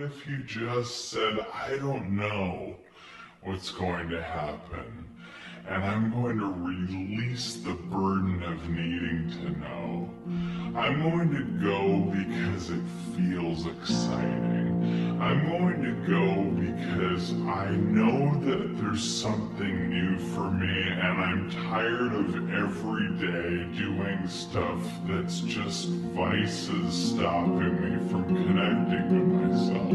what if you just said, I don't know what's going to happen, and I'm going to release the burden of needing to know. I'm going to go because it feels exciting. I'm going to go because I know that there's something new for me and I'm tired of every day doing stuff that's just vices stopping me from connecting to myself.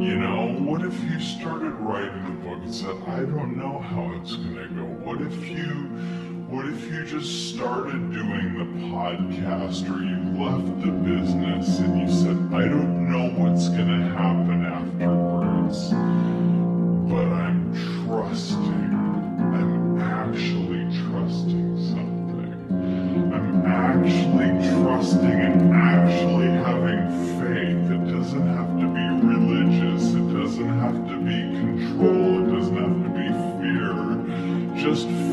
You know, what if you started writing a book and said, I don't know how it's gonna go? What if you what if you just started doing the podcast or you left the business and you said, I don't know what's going to happen afterwards, but I'm trusting. I'm actually trusting something. I'm actually trusting and actually having faith. It doesn't have to be religious, it doesn't have to be control, it doesn't have to be fear. Just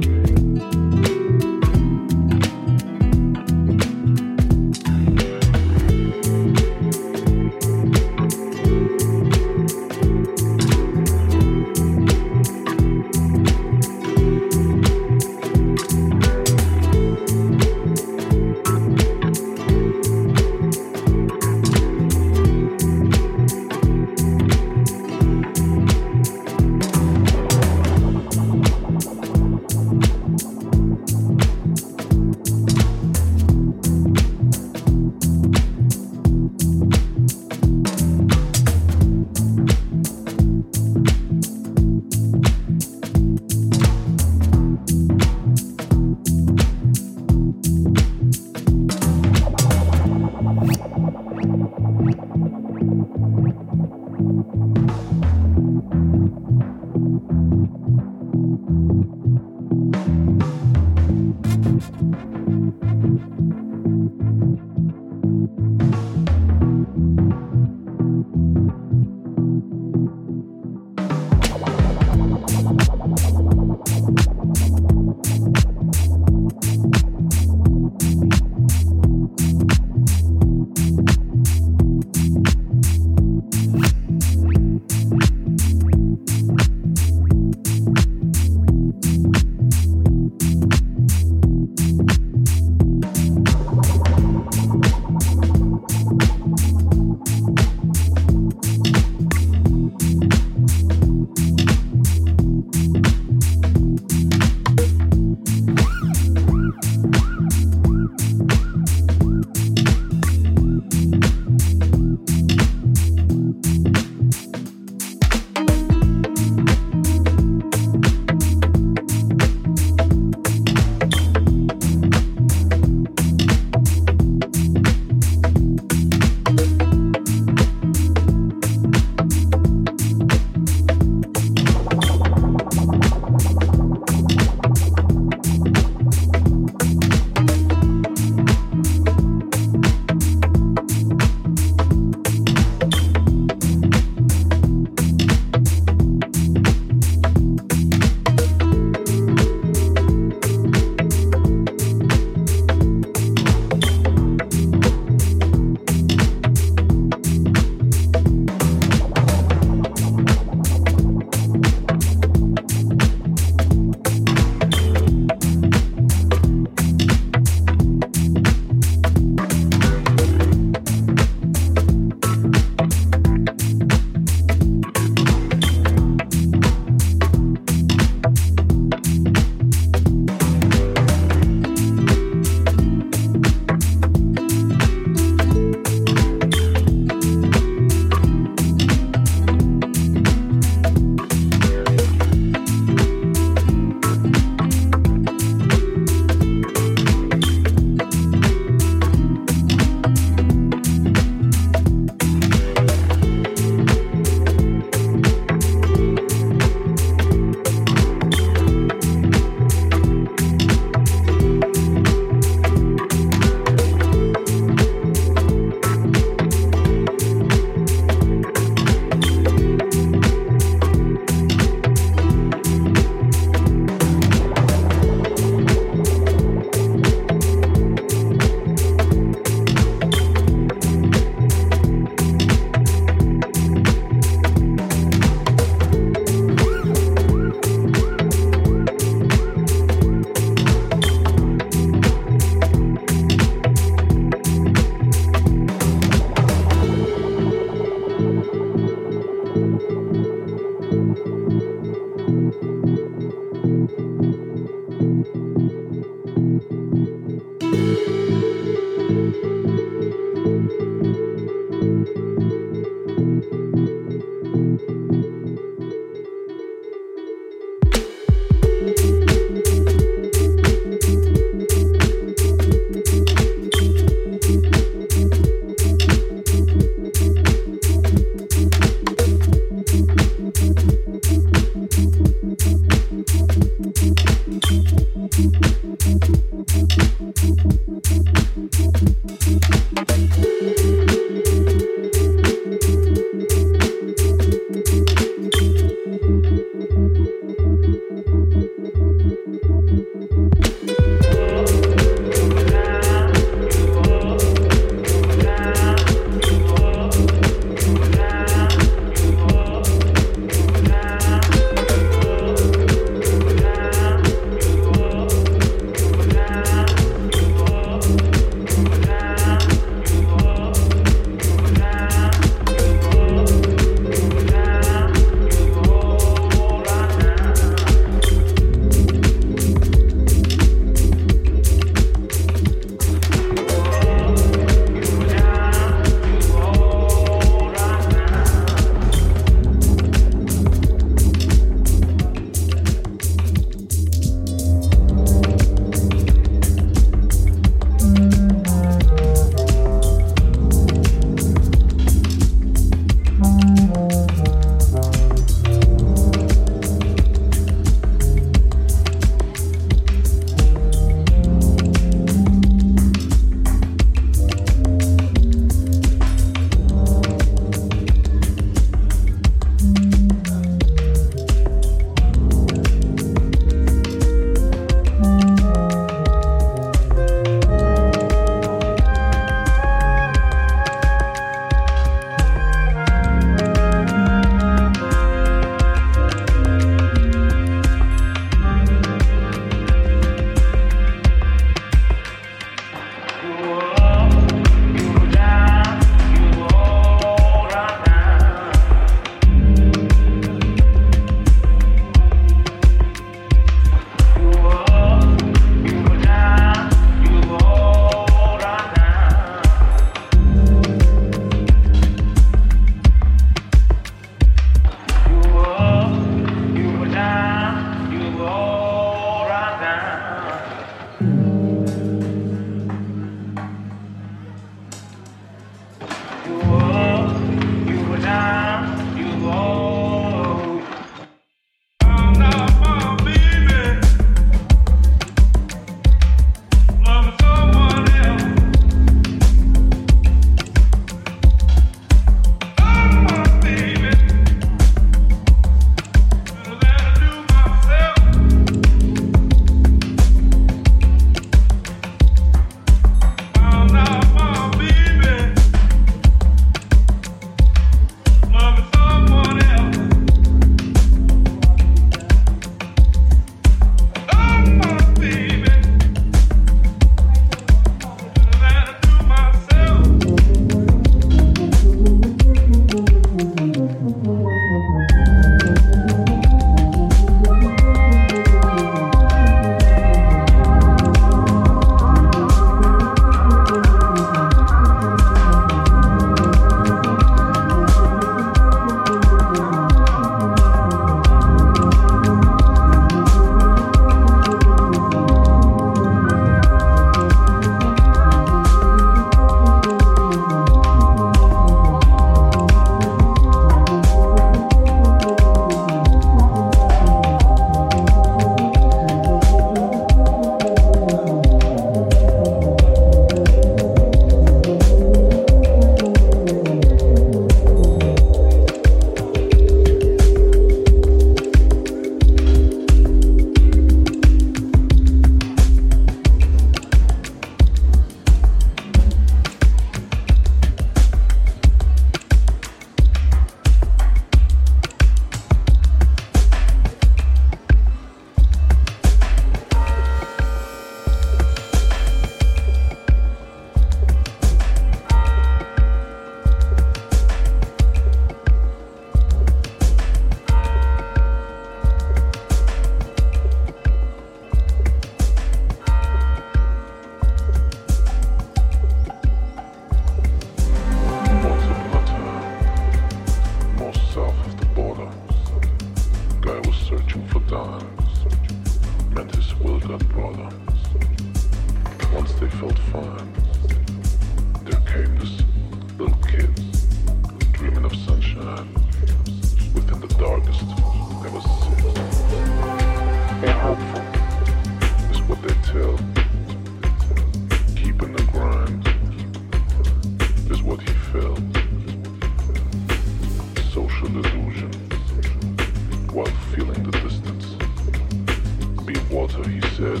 said,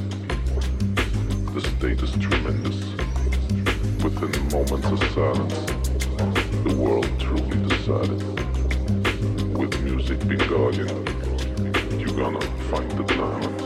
the state is tremendous. Within moments of silence, the world truly decided. With music be guardian, you're gonna find the diamond.